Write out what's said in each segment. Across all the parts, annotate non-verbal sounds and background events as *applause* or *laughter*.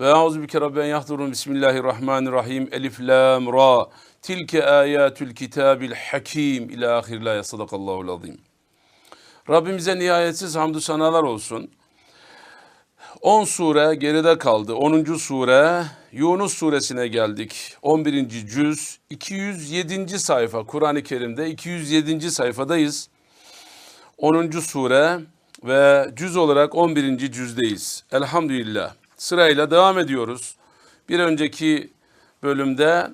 Ve euzu bike rabben yahdurun. Bismillahirrahmanirrahim. Elif lam ra. Tilke ayatül kitabil hakim ila ahir la sadakallahu azim. Rabbimize nihayetsiz hamdü sanalar olsun. 10 sure geride kaldı. 10. sure Yunus suresine geldik. 11. cüz 207. sayfa Kur'an-ı Kerim'de 207. sayfadayız. 10. sure ve cüz olarak 11. cüzdeyiz. Elhamdülillah. Sırayla devam ediyoruz. Bir önceki bölümde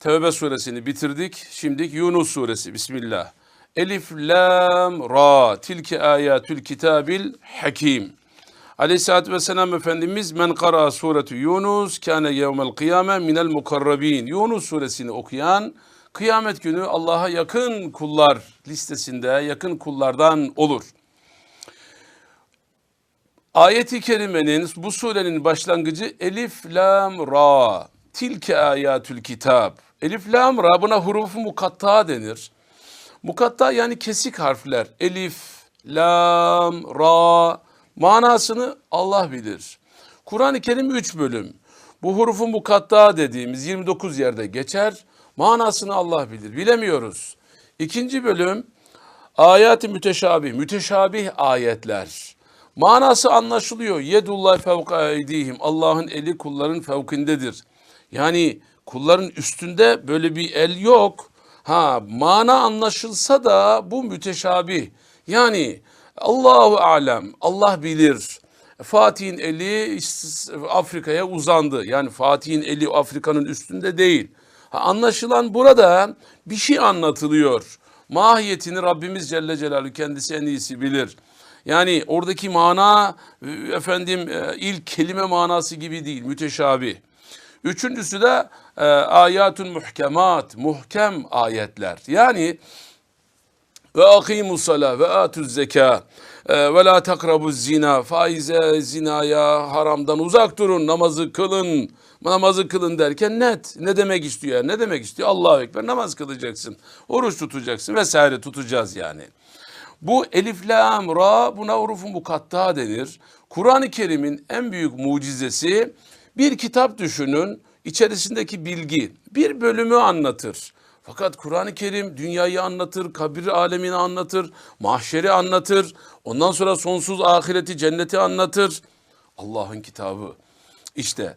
Tevbe suresini bitirdik. Şimdi Yunus suresi. Bismillah. Elif, Lam, Ra. Tilke ayatül kitabil hakim. Aleyhisselatü Vesselam Efendimiz men kara suretü Yunus kâne yevmel kıyame minel mukarrabin. Yunus suresini okuyan kıyamet günü Allah'a yakın kullar listesinde yakın kullardan olur. Ayeti kerimenin bu surenin başlangıcı Elif Lam Ra. Tilke ayatül kitab. Elif Lam Ra buna hurufu mukatta denir. Mukatta yani kesik harfler. Elif, Lam, Ra manasını Allah bilir. Kur'an-ı Kerim 3 bölüm. Bu hurufu mukatta dediğimiz 29 yerde geçer. Manasını Allah bilir. Bilemiyoruz. İkinci bölüm ayat-ı müteşabih, müteşabih ayetler. Manası anlaşılıyor. Yedullah fevka eydihim. Allah'ın eli kulların fevkindedir. Yani kulların üstünde böyle bir el yok. Ha mana anlaşılsa da bu müteşabih. Yani Allahu alem. Allah bilir. Fatih'in eli Afrika'ya uzandı. Yani Fatih'in eli Afrika'nın üstünde değil. Ha, anlaşılan burada bir şey anlatılıyor. Mahiyetini Rabbimiz Celle Celaluhu kendisi en iyisi bilir. Yani oradaki mana efendim e, ilk kelime manası gibi değil, müteşabih. Üçüncüsü de e, ayatun muhkemat, muhkem ayetler. Yani ve akimus sala ve atuz zeka e, ve la takrabuz zina faize zinaya haramdan uzak durun namazı kılın namazı kılın derken net ne demek istiyor ne demek istiyor Allahu ekber namaz kılacaksın oruç tutacaksın vesaire tutacağız yani. Bu elif lam ra buna hurufu mukatta denir. Kur'an-ı Kerim'in en büyük mucizesi bir kitap düşünün içerisindeki bilgi bir bölümü anlatır. Fakat Kur'an-ı Kerim dünyayı anlatır, kabir alemini anlatır, mahşeri anlatır. Ondan sonra sonsuz ahireti, cenneti anlatır. Allah'ın kitabı. İşte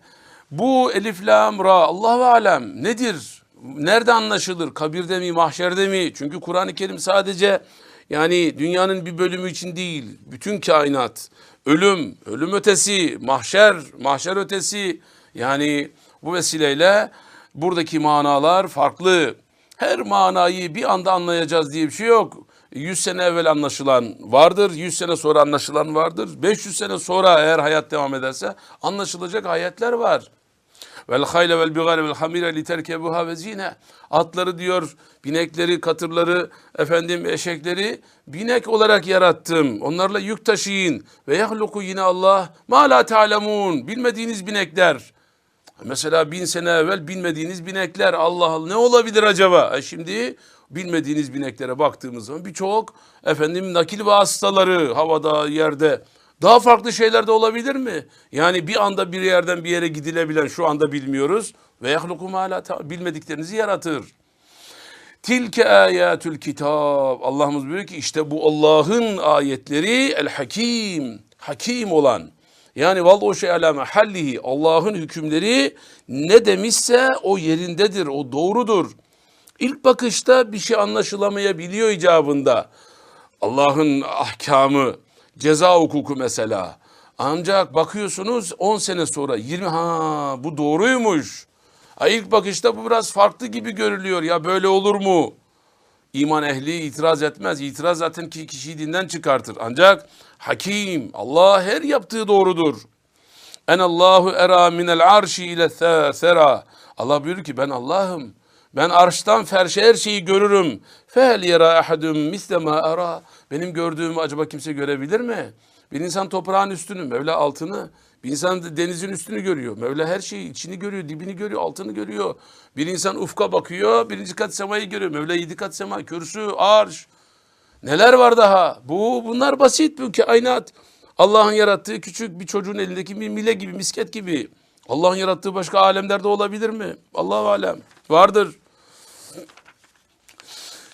bu elif lam ra Allah ve alem nedir? Nerede anlaşılır? Kabirde mi, mahşerde mi? Çünkü Kur'an-ı Kerim sadece yani dünyanın bir bölümü için değil, bütün kainat, ölüm, ölüm ötesi, mahşer, mahşer ötesi. Yani bu vesileyle buradaki manalar farklı. Her manayı bir anda anlayacağız diye bir şey yok. 100 sene evvel anlaşılan vardır, 100 sene sonra anlaşılan vardır. 500 sene sonra eğer hayat devam ederse anlaşılacak ayetler var. Vel hayle vel bigale vel hamire li terkebuha ve zine. Atları diyor, binekleri, katırları, efendim eşekleri binek olarak yarattım. Onlarla yük taşıyın. Ve yahluku yine Allah ma la ta'lemun. Bilmediğiniz binekler. Mesela bin sene evvel bilmediğiniz binekler Allah Allah ne olabilir acaba? E şimdi bilmediğiniz bineklere baktığımız zaman birçok efendim nakil vasıtaları havada yerde daha farklı şeyler de olabilir mi? Yani bir anda bir yerden bir yere gidilebilen şu anda bilmiyoruz. Ve yahluku ma bilmediklerinizi yaratır. Tilke ayatül kitab. Allah'ımız buyuruyor ki işte bu Allah'ın ayetleri el hakim. Hakim olan. Yani vallahi o şey alame hallihi. Allah'ın hükümleri ne demişse o yerindedir. O doğrudur. İlk bakışta bir şey anlaşılamayabiliyor icabında. Allah'ın ahkamı, Ceza hukuku mesela. Ancak bakıyorsunuz 10 sene sonra 20 ha bu doğruymuş. Ha, ilk bakışta bu biraz farklı gibi görülüyor. Ya böyle olur mu? İman ehli itiraz etmez. İtiraz zaten ki kişiyi dinden çıkartır. Ancak hakim Allah her yaptığı doğrudur. En Allahu era minel arşi ile sera. Allah buyuruyor ki ben Allah'ım. Ben arştan ferşe her şeyi görürüm. Fel yera ahadun misle ma ara. Benim gördüğümü acaba kimse görebilir mi? Bir insan toprağın üstünü, Mevla altını. Bir insan denizin üstünü görüyor. Mevla her şeyi, içini görüyor, dibini görüyor, altını görüyor. Bir insan ufka bakıyor, birinci kat semayı görüyor. Mevla yedi kat sema, kürsü, arş. Neler var daha? Bu bunlar basit bu kainat. Allah'ın yarattığı küçük bir çocuğun elindeki bir mile gibi, misket gibi. Allah'ın yarattığı başka alemlerde olabilir mi? Allahu alem. Vardır.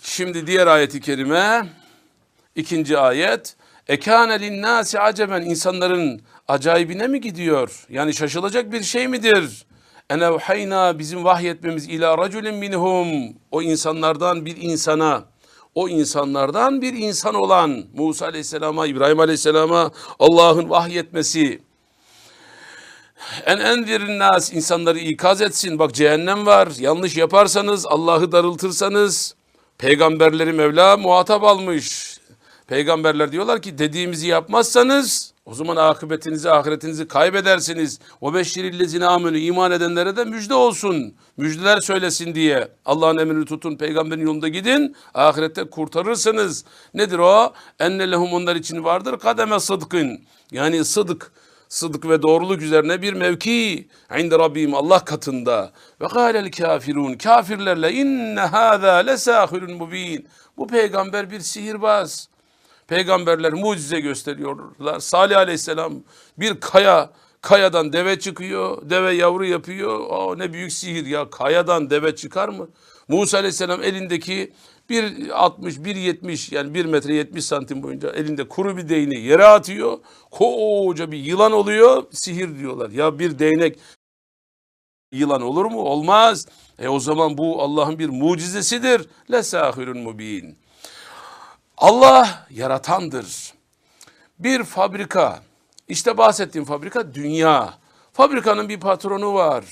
Şimdi diğer ayeti kerime. ikinci ayet. Ekâne linnâsi aceben insanların acayibine mi gidiyor? Yani şaşılacak bir şey midir? Enevhayna bizim vahyetmemiz ila raculin minhum. O insanlardan bir insana o insanlardan bir insan olan Musa Aleyhisselam'a, İbrahim Aleyhisselam'a Allah'ın vahyetmesi. En endirin nas insanları ikaz etsin. Bak cehennem var. Yanlış yaparsanız, Allah'ı darıltırsanız peygamberleri Mevla muhatap almış. Peygamberler diyorlar ki dediğimizi yapmazsanız o zaman akıbetinizi, ahiretinizi kaybedersiniz. O beşşirillezine amenü iman edenlere de müjde olsun. Müjdeler söylesin diye. Allah'ın emrini tutun, peygamberin yolunda gidin. Ahirette kurtarırsınız. Nedir o? Enne lehum onlar için vardır. Kademe sıdkın. Yani sıdık. Sıdık ve doğruluk üzerine bir mevki inde Rabbim Allah katında. Ve kâlel kafirun kafirlerle inne hâzâ lesâhirun mubin. Bu peygamber bir sihirbaz. Peygamberler mucize gösteriyorlar. Salih aleyhisselam bir kaya, kayadan deve çıkıyor, deve yavru yapıyor. Aa, ne büyük sihir ya, kayadan deve çıkar mı? Musa aleyhisselam elindeki 1.60, 1.70 yani 1 metre 70 santim boyunca elinde kuru bir değneği yere atıyor. Koca bir yılan oluyor, sihir diyorlar. Ya bir değnek yılan olur mu? Olmaz. E o zaman bu Allah'ın bir mucizesidir. Lesahirun mubin. Allah yaratandır. Bir fabrika, işte bahsettiğim fabrika dünya. Fabrikanın bir patronu var.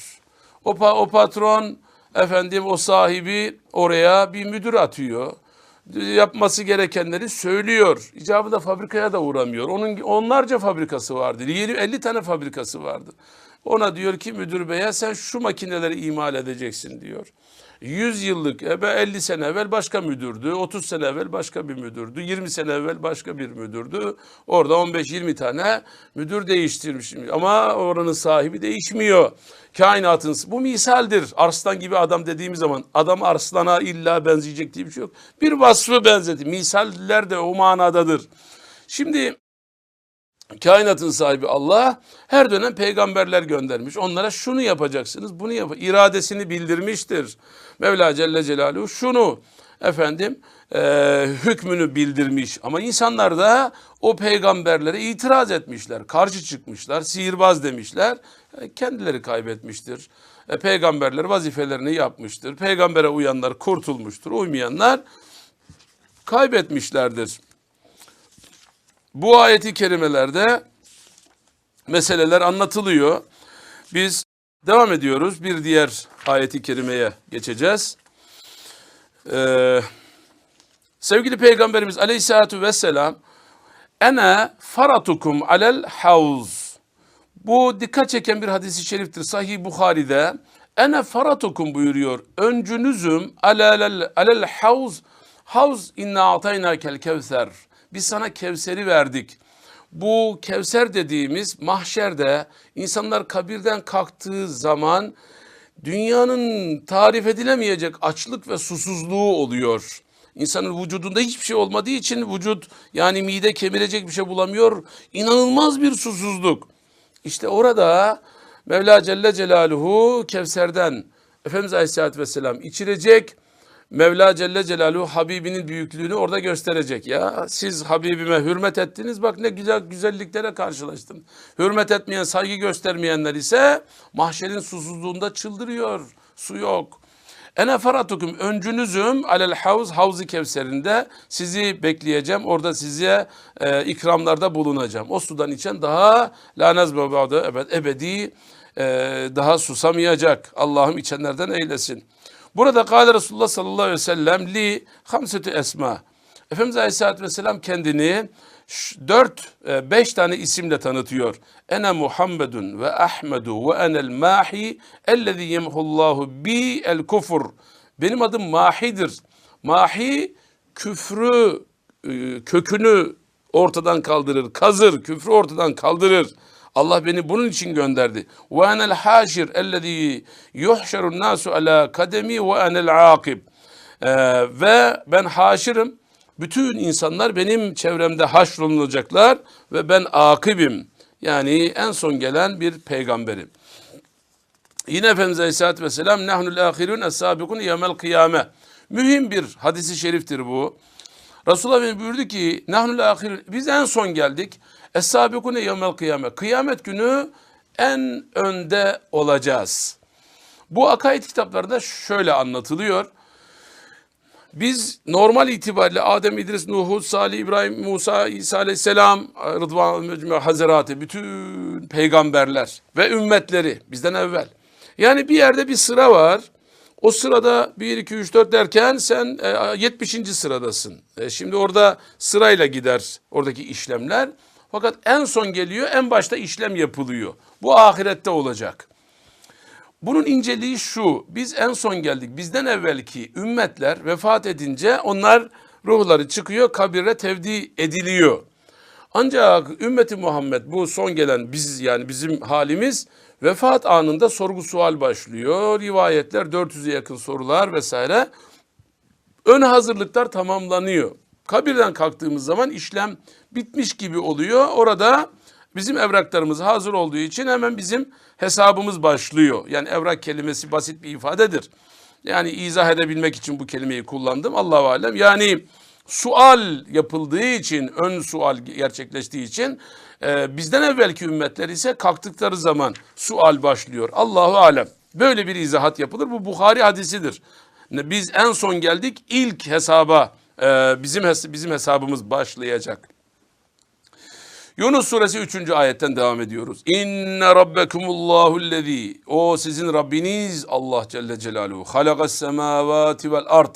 O, pa- o patron efendim o sahibi oraya bir müdür atıyor. Yapması gerekenleri söylüyor. İcabında fabrikaya da uğramıyor. Onun onlarca fabrikası vardır. 50 tane fabrikası vardır. Ona diyor ki müdür beye sen şu makineleri imal edeceksin diyor. 100 yıllık, ebe 50 sene evvel başka müdürdü, 30 sene evvel başka bir müdürdü, 20 sene evvel başka bir müdürdü. Orada 15-20 tane müdür değiştirmiş. Ama oranın sahibi değişmiyor. Kainatın, bu misaldir. Arslan gibi adam dediğimiz zaman adam arslana illa benzeyecek diye bir şey yok. Bir vasfı benzeti. Misaller de o manadadır. Şimdi kainatın sahibi Allah her dönem peygamberler göndermiş. Onlara şunu yapacaksınız, bunu yap. iradesini bildirmiştir. Mevla Celle Celaluhu şunu efendim e, hükmünü bildirmiş. Ama insanlar da o peygamberlere itiraz etmişler, karşı çıkmışlar, sihirbaz demişler. E, kendileri kaybetmiştir. E, peygamberler vazifelerini yapmıştır. Peygambere uyanlar kurtulmuştur, uymayanlar kaybetmişlerdir. Bu ayeti kerimelerde meseleler anlatılıyor. Biz devam ediyoruz. Bir diğer ayeti kerimeye geçeceğiz. Ee, sevgili Peygamberimiz Aleyhisselatü Vesselam Ene faratukum alel havuz. Bu dikkat çeken bir hadisi şeriftir. Sahih Bukhari'de Ene faratukum buyuruyor. Öncünüzüm alel, alel havuz. Havuz inna atayna kel kevser. Biz sana Kevser'i verdik. Bu Kevser dediğimiz mahşerde insanlar kabirden kalktığı zaman dünyanın tarif edilemeyecek açlık ve susuzluğu oluyor. İnsanın vücudunda hiçbir şey olmadığı için vücut yani mide kemirecek bir şey bulamıyor. İnanılmaz bir susuzluk. İşte orada Mevla Celle Celaluhu Kevser'den Efendimiz Aleyhisselatü Vesselam içirecek Mevla Celle Celaluhu Habibinin büyüklüğünü orada gösterecek. Ya siz Habibime hürmet ettiniz bak ne güzel güzelliklere karşılaştın. Hürmet etmeyen, saygı göstermeyenler ise mahşerin susuzluğunda çıldırıyor. Su yok. Ene faratukum öncünüzüm alel havz havzi kevserinde sizi bekleyeceğim. Orada size e, ikramlarda bulunacağım. O sudan içen daha la nezbe ba'de ebed ebedi e, daha susamayacak. Allah'ım içenlerden eylesin. Burada kâle Resulullah sallallahu aleyhi ve sellem li hamsetü esma. Efendimiz Aleyhisselatü Vesselam kendini dört, e, beş tane isimle tanıtıyor. Ene Muhammedun ve Ahmedu ve enel mahi ellezî yemhullahu bi el kufur. Benim adım Mahi'dir. Mahi küfrü, e, kökünü ortadan kaldırır, kazır, küfrü ortadan kaldırır. Allah beni bunun için gönderdi. Ve enel haşir ellezî yuhşerun nasu ala kademi ve enel akib. Ee, ve ben haşirim. Bütün insanlar benim çevremde haşrolunacaklar ve ben akibim. Yani en son gelen bir peygamberim. Yine Efendimiz Aleyhisselatü Vesselam nehnul ahirun es-sabikun yevmel kıyame. Mühim bir hadisi şeriftir bu. Resulullah Efendimiz buyurdu ki nehnul ahirun biz en son geldik. Es-sabikun yevmel kıyame. Kıyamet günü en önde olacağız. Bu akaid kitaplarında şöyle anlatılıyor. Biz normal itibariyle Adem, İdris, Nuh, Salih, İbrahim, Musa, İsa aleyhisselam, Rıdvan, Mecmu, Haziratı, bütün peygamberler ve ümmetleri bizden evvel. Yani bir yerde bir sıra var. O sırada 1, 2, 3, 4 derken sen e, 70. sıradasın. E, şimdi orada sırayla gider oradaki işlemler. Fakat en son geliyor, en başta işlem yapılıyor. Bu ahirette olacak. Bunun inceliği şu. Biz en son geldik. Bizden evvelki ümmetler vefat edince onlar ruhları çıkıyor, kabire tevdi ediliyor. Ancak ümmeti Muhammed bu son gelen biz yani bizim halimiz vefat anında sorgu sual başlıyor. Rivayetler 400'e yakın sorular vesaire. Ön hazırlıklar tamamlanıyor. Kabirden kalktığımız zaman işlem bitmiş gibi oluyor. Orada bizim evraklarımız hazır olduğu için hemen bizim hesabımız başlıyor. Yani evrak kelimesi basit bir ifadedir. Yani izah edebilmek için bu kelimeyi kullandım. Allahu alem. Yani sual yapıldığı için, ön sual gerçekleştiği için e, bizden evvelki ümmetler ise kalktıkları zaman sual başlıyor. Allahu alem. Böyle bir izahat yapılır. Bu Bukhari hadisidir. Biz en son geldik. ilk hesaba e, bizim hes- bizim hesabımız başlayacak. Yunus suresi 3. ayetten devam ediyoruz. İnne rabbekumullahu'llezî O sizin Rabbiniz Allah Celle Celaluhu. Halakas semavati vel ard.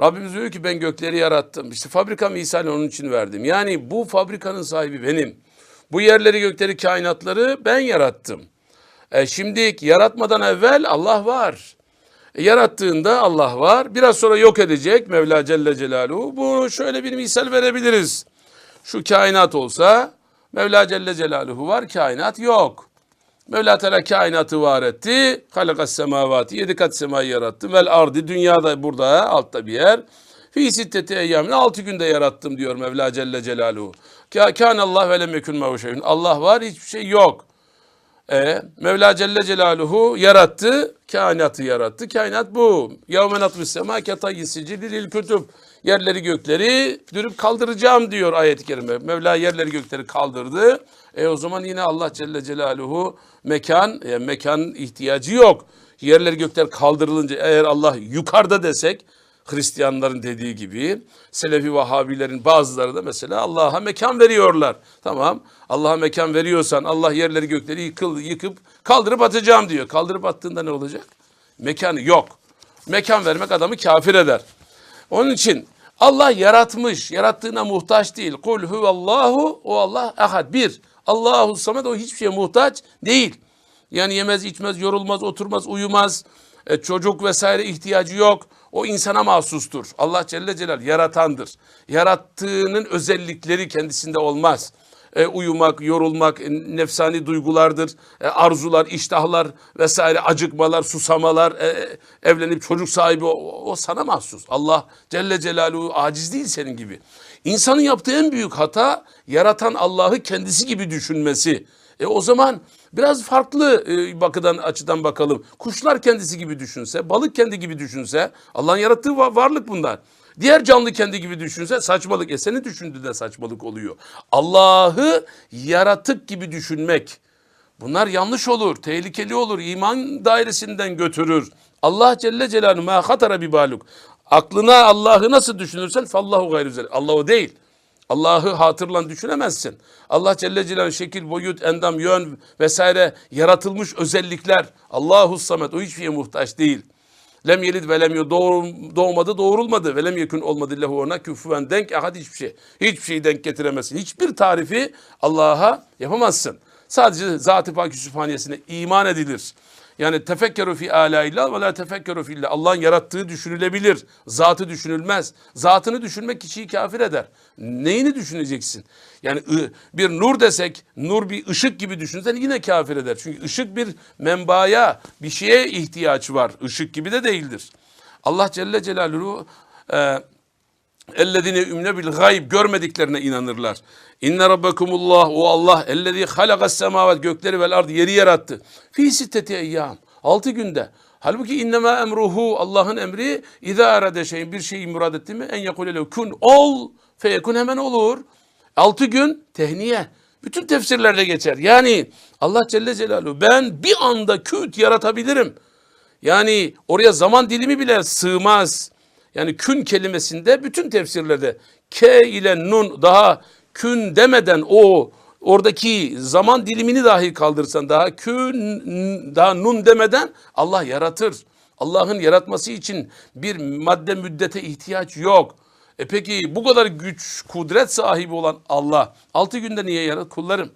Rabbimiz diyor ki ben gökleri yarattım. İşte fabrika misali onun için verdim. Yani bu fabrikanın sahibi benim. Bu yerleri gökleri kainatları ben yarattım. E şimdi yaratmadan evvel Allah var. E, yarattığında Allah var. Biraz sonra yok edecek Mevla Celle Celaluhu. Bu şöyle bir misal verebiliriz. Şu kainat olsa Mevla Celle Celaluhu var, kainat yok. Mevla Teala kainatı var etti. Halakas semavati, yedi kat semayı yarattı. Vel ardi, dünyada burada, altta bir yer. Fi sitteti eyyamin, altı günde yarattım diyor Mevla Celle Celaluhu. Kâne Allah ve lem yekun mehu şeyhun. Allah var, hiçbir şey yok. E, Mevla Celle Celaluhu yarattı, kainatı yarattı. Kainat bu. Yevmen atmış sema ketayyi sicili lil kütüb. Yerleri gökleri dürüp kaldıracağım diyor ayet-i kerime. Mevla yerleri gökleri kaldırdı. E o zaman yine Allah Celle Celaluhu mekan, e, mekan ihtiyacı yok. Yerleri gökler kaldırılınca eğer Allah yukarıda desek Hristiyanların dediği gibi Selefi Vahabilerin bazıları da mesela Allah'a mekan veriyorlar. Tamam Allah'a mekan veriyorsan Allah yerleri gökleri yıkıl, yıkıp kaldırıp atacağım diyor. Kaldırıp attığında ne olacak? Mekanı yok. Mekan vermek adamı kafir eder. Onun için Allah yaratmış, yarattığına muhtaç değil. Kul huvallahu, o Allah ahad. Bir, Allahu samed, o hiçbir şeye muhtaç değil. Yani yemez, içmez, yorulmaz, oturmaz, uyumaz, e, çocuk vesaire ihtiyacı yok. O insana mahsustur. Allah Celle Celal yaratandır. Yarattığının özellikleri kendisinde olmaz. E, uyumak, yorulmak, e, nefsani duygulardır. E, arzular, iştahlar vesaire, acıkmalar, susamalar, e, evlenip çocuk sahibi o, o sana mahsus. Allah Celle Celaluhu aciz değil senin gibi. İnsanın yaptığı en büyük hata yaratan Allah'ı kendisi gibi düşünmesi. E o zaman biraz farklı e, bakıdan açıdan bakalım. Kuşlar kendisi gibi düşünse, balık kendi gibi düşünse, Allah'ın yarattığı va- varlık bunlar. Diğer canlı kendi gibi düşünse saçmalık. E seni düşündüğü de saçmalık oluyor. Allah'ı yaratık gibi düşünmek. Bunlar yanlış olur, tehlikeli olur, iman dairesinden götürür. Allah Celle Celaluhu ma hatara bi. Aklına Allah'ı nasıl düşünürsen fallahu gayru zel- Allah o değil. Allah'ı hatırlan düşünemezsin. Allah Celle Celaluhu şekil, boyut, endam, yön vesaire yaratılmış özellikler. Allahu samet o hiçbir şeye muhtaç değil. Lem yelid ve lem. Doğum- doğmadı, doğurulmadı. Ve lem yekun olmadı lehu ona küfüven denk ahad hiçbir şey. Hiçbir şeyi denk getiremezsin. Hiçbir tarifi Allah'a yapamazsın. Sadece Zat-ı Pak iman edilir. Yani tefekkeru fi alâillah ve la tefekkeru fillah. Allah'ın yarattığı düşünülebilir. Zatı düşünülmez. Zatını düşünmek kişiyi kafir eder. Neyini düşüneceksin? Yani bir nur desek, nur bir ışık gibi düşünsen yine kafir eder. Çünkü ışık bir menbaya, bir şeye ihtiyaç var. Işık gibi de değildir. Allah Celle Celaluhu e, Ellezine ümne bil gayb görmediklerine inanırlar. İnne rabbekumullah o Allah ellezî halakas semavat gökleri vel ardı yeri yarattı. Fi sitteti eyyam. Altı günde. Halbuki innema emruhu Allah'ın emri izâ arade şeyin bir şeyi murad etti mi en yekule lehu kun ol feyekun hemen olur. Altı gün tehniye. Bütün tefsirlerde geçer. Yani Allah Celle Celaluhu ben bir anda küt yaratabilirim. Yani oraya zaman dilimi bile sığmaz. Yani kün kelimesinde bütün tefsirlerde K ile nun daha kün demeden o oradaki zaman dilimini dahi kaldırsan daha kün daha nun demeden Allah yaratır. Allah'ın yaratması için bir madde müddete ihtiyaç yok. E peki bu kadar güç, kudret sahibi olan Allah altı günde niye yarattı? Kullarım.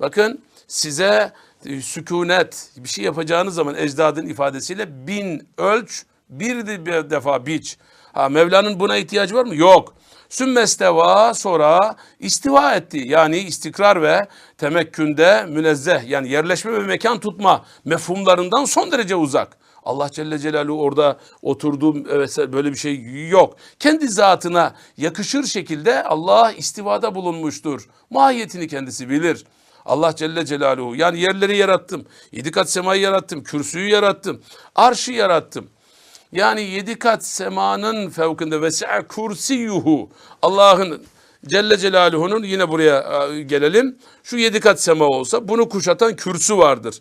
Bakın size e, sükunet bir şey yapacağınız zaman ecdadın ifadesiyle bin ölç bir defa biç. Ha Mevla'nın buna ihtiyacı var mı? Yok. Sümmesteva sonra istiva etti. Yani istikrar ve temekkünde münezzeh yani yerleşme ve mekan tutma mefhumlarından son derece uzak. Allah Celle Celaluhu orada oturduğum evet, böyle bir şey yok. Kendi zatına yakışır şekilde Allah istivada bulunmuştur. Mahiyetini kendisi bilir. Allah Celle Celaluhu yani yerleri yarattım. Yedi kat semayı yarattım. Kürsüyü yarattım. Arşı yarattım. Yani yedi kat semanın fevkinde vesi'a kursiyuhu. Allah'ın Celle Celaluhu'nun yine buraya e, gelelim. Şu yedi kat sema olsa bunu kuşatan kürsü vardır.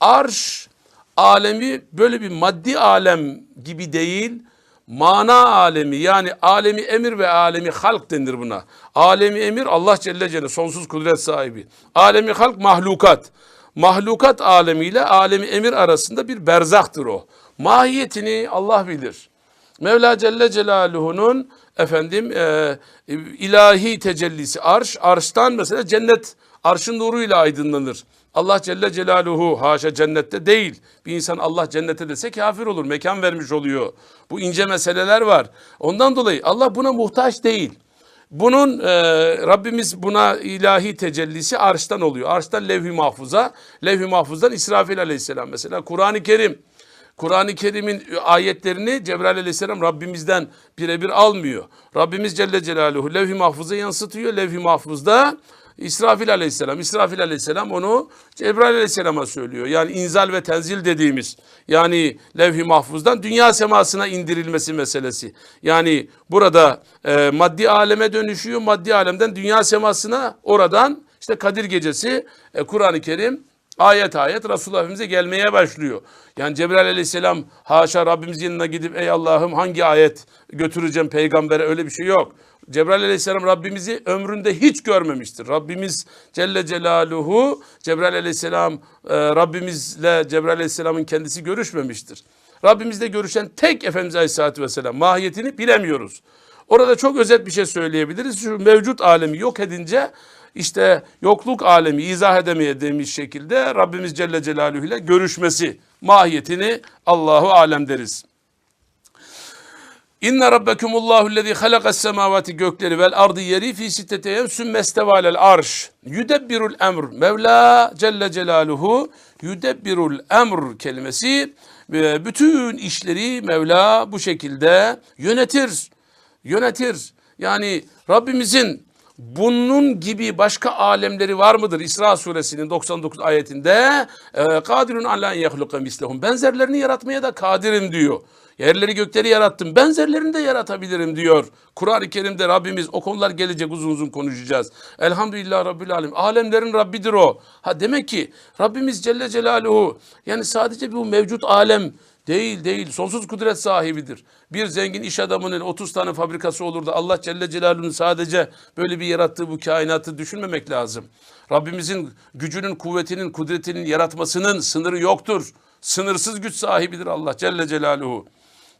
Arş alemi böyle bir maddi alem gibi değil. Mana alemi yani alemi emir ve alemi halk denir buna. Alemi emir Allah Celle Celle sonsuz kudret sahibi. Alemi halk mahlukat. Mahlukat alemiyle alemi emir arasında bir berzaktır o. Mahiyetini Allah bilir. Mevla Celle Celaluhu'nun efendim e, ilahi tecellisi arş, arştan mesela cennet arşın nuruyla aydınlanır. Allah Celle Celaluhu haşa cennette değil. Bir insan Allah cennete dese kafir olur. Mekan vermiş oluyor. Bu ince meseleler var. Ondan dolayı Allah buna muhtaç değil. Bunun e, Rabbimiz buna ilahi tecellisi arştan oluyor. Arştan levh-i mahfuza, levh-i mahfuzdan İsrafil aleyhisselam mesela Kur'an-ı Kerim. Kur'an-ı Kerim'in ayetlerini Cebrail aleyhisselam Rabbimizden birebir almıyor. Rabbimiz Celle Celaluhu levh-i mahfuza yansıtıyor. Levh-i mahfuzda İsrafil aleyhisselam. İsrafil aleyhisselam onu Cebrail aleyhisselama söylüyor. Yani inzal ve tenzil dediğimiz yani levh-i mahfuzdan dünya semasına indirilmesi meselesi. Yani burada e, maddi aleme dönüşüyor. Maddi alemden dünya semasına oradan işte Kadir gecesi e, Kur'an-ı Kerim ayet ayet Resulullah Efendimiz'e gelmeye başlıyor. Yani Cebrail aleyhisselam haşa Rabbimizin yanına gidip ey Allah'ım hangi ayet götüreceğim peygambere öyle bir şey yok. Cebrail aleyhisselam Rabbimizi ömründe hiç görmemiştir. Rabbimiz Celle Celaluhu Cebrail aleyhisselam e, Rabbimizle Cebrail aleyhisselamın kendisi görüşmemiştir. Rabbimizle görüşen tek Efendimiz aleyhisselatü vesselam mahiyetini bilemiyoruz. Orada çok özet bir şey söyleyebiliriz. Şu mevcut alemi yok edince işte yokluk alemi izah edemeyeceğimiz şekilde Rabbimiz Celle Celaluhu ile görüşmesi mahiyetini Allahu alem deriz. İnne rabbekumullahu lezî halakas semavati gökleri vel ardı yeri fi sitteti eyyam sümme istevalel arş. Yudebbirul emr. Mevla Celle Celaluhu yudebbirul emr kelimesi e, bütün işleri Mevla bu şekilde yönetir. Yönetir. Yani Rabbimizin bunun gibi başka alemleri var mıdır? İsra suresinin 99 ayetinde e, kadirun ala yehluka mislehum. Benzerlerini yaratmaya da kadirim diyor. Yerleri gökleri yarattım. Benzerlerini de yaratabilirim diyor. Kur'an-ı Kerim'de Rabbimiz o konular gelecek uzun uzun konuşacağız. Elhamdülillah Rabbil Alem. Alemlerin Rabbidir o. Ha demek ki Rabbimiz Celle Celaluhu yani sadece bu mevcut alem Değil değil. Sonsuz kudret sahibidir. Bir zengin iş adamının 30 tane fabrikası olur da Allah Celle Celaluhu'nun sadece böyle bir yarattığı bu kainatı düşünmemek lazım. Rabbimizin gücünün, kuvvetinin, kudretinin yaratmasının sınırı yoktur. Sınırsız güç sahibidir Allah Celle Celaluhu.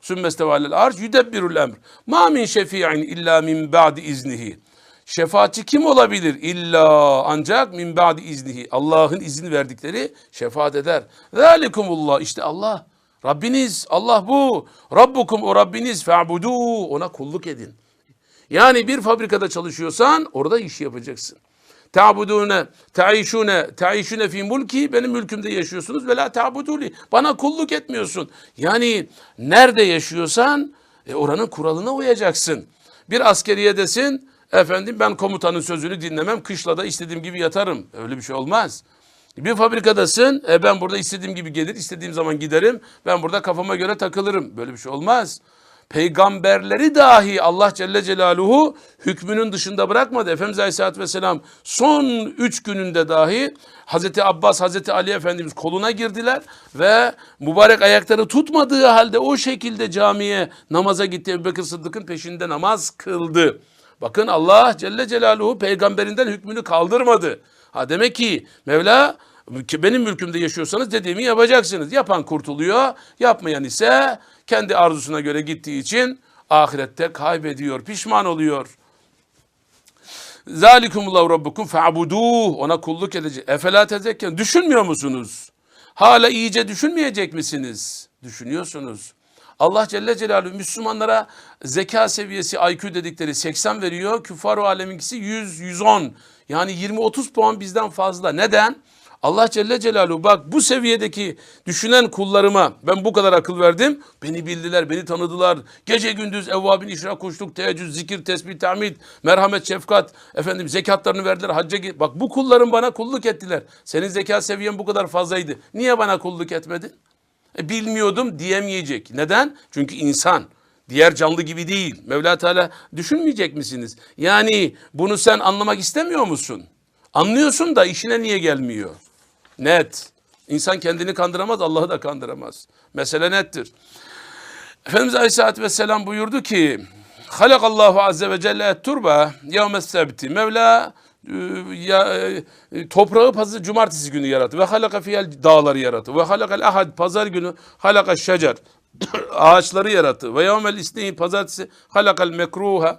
Sümmestevalel arş yüdebbirul emr. Ma min şefi'in illa min ba'di iznihi. Şefaatçi kim olabilir? İlla ancak min ba'di iznihi. Allah'ın izni verdikleri şefaat eder. Zalikumullah. işte Allah. Rabbiniz. Allah bu. Rabbukum o Rabbiniz. Fe'budu. Ona kulluk edin. Yani bir fabrikada çalışıyorsan orada iş yapacaksın. Ta'budune, ta'işune, ta'işune fi mulki benim mülkümde yaşıyorsunuz ve la ta'buduli. Bana kulluk etmiyorsun. Yani nerede yaşıyorsan e, oranın kuralına uyacaksın. Bir askeriyedesin. Efendim ben komutanın sözünü dinlemem. Kışlada istediğim gibi yatarım. Öyle bir şey olmaz. Bir fabrikadasın. E, ben burada istediğim gibi gelir, istediğim zaman giderim. Ben burada kafama göre takılırım. Böyle bir şey olmaz. Peygamberleri dahi Allah Celle Celaluhu hükmünün dışında bırakmadı. Efendimiz Aleyhisselatü Vesselam son üç gününde dahi Hazreti Abbas, Hazreti Ali Efendimiz koluna girdiler ve mübarek ayakları tutmadığı halde o şekilde camiye namaza gitti. Ebu Bekir Sıddık'ın peşinde namaz kıldı. Bakın Allah Celle Celaluhu peygamberinden hükmünü kaldırmadı. Ha demek ki Mevla benim mülkümde yaşıyorsanız dediğimi yapacaksınız. Yapan kurtuluyor, yapmayan ise kendi arzusuna göre gittiği için ahirette kaybediyor, pişman oluyor. Zalikumullahu rabbukum fa'buduh. Ona kulluk edecek. Efela tezekken. Düşünmüyor musunuz? Hala iyice düşünmeyecek misiniz? Düşünüyorsunuz. Allah Celle Celaluhu Müslümanlara zeka seviyesi IQ dedikleri 80 veriyor. Küffar-ı aleminkisi 100, 110. Yani 20-30 puan bizden fazla. Neden? Allah Celle Celaluhu bak bu seviyedeki düşünen kullarıma ben bu kadar akıl verdim. Beni bildiler, beni tanıdılar. Gece gündüz evvabin işrak koştuk, teheccüd, zikir, tesbih, tahmid, merhamet, şefkat, efendim zekatlarını verdiler, hacca. Bak bu kullarım bana kulluk ettiler. Senin zeka seviyen bu kadar fazlaydı. Niye bana kulluk etmedin? E, bilmiyordum diyemeyecek. Neden? Çünkü insan. Diğer canlı gibi değil. Mevla Teala düşünmeyecek misiniz? Yani bunu sen anlamak istemiyor musun? Anlıyorsun da işine niye gelmiyor? Net. İnsan kendini kandıramaz, Allah'ı da kandıramaz. Mesele nettir. Efendimiz Aleyhisselatü Vesselam buyurdu ki Halakallahu Azze ve Celle turba yevmes sebti. Mevla e, ya, e, toprağı pazar cumartesi günü yarattı. Ve halaka fiyel dağları yarattı. Ve halakal ahad pazar günü halaka şecer *coughs* ağaçları yarattı. Ve yevmel isneyn pazartesi halakal mekruha